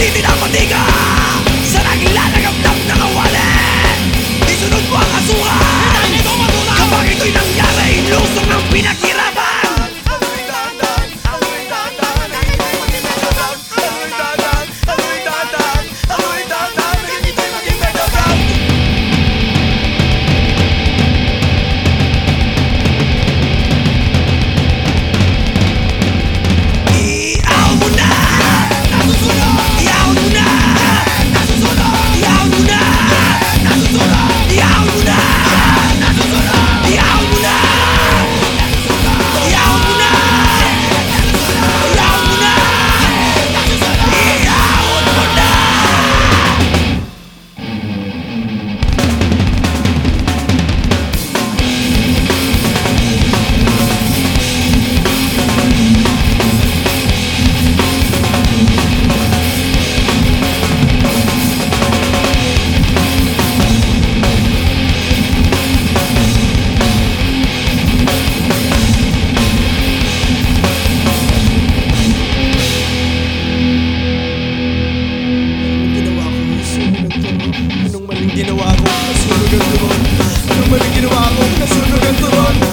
leave it up nigga ginawa ko Nasunog ang turon Nung maling ginawa ko